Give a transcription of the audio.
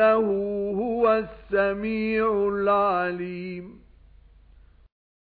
إِنَّهُ هُوَ السَّمِيعُ الْعَلِيمُ.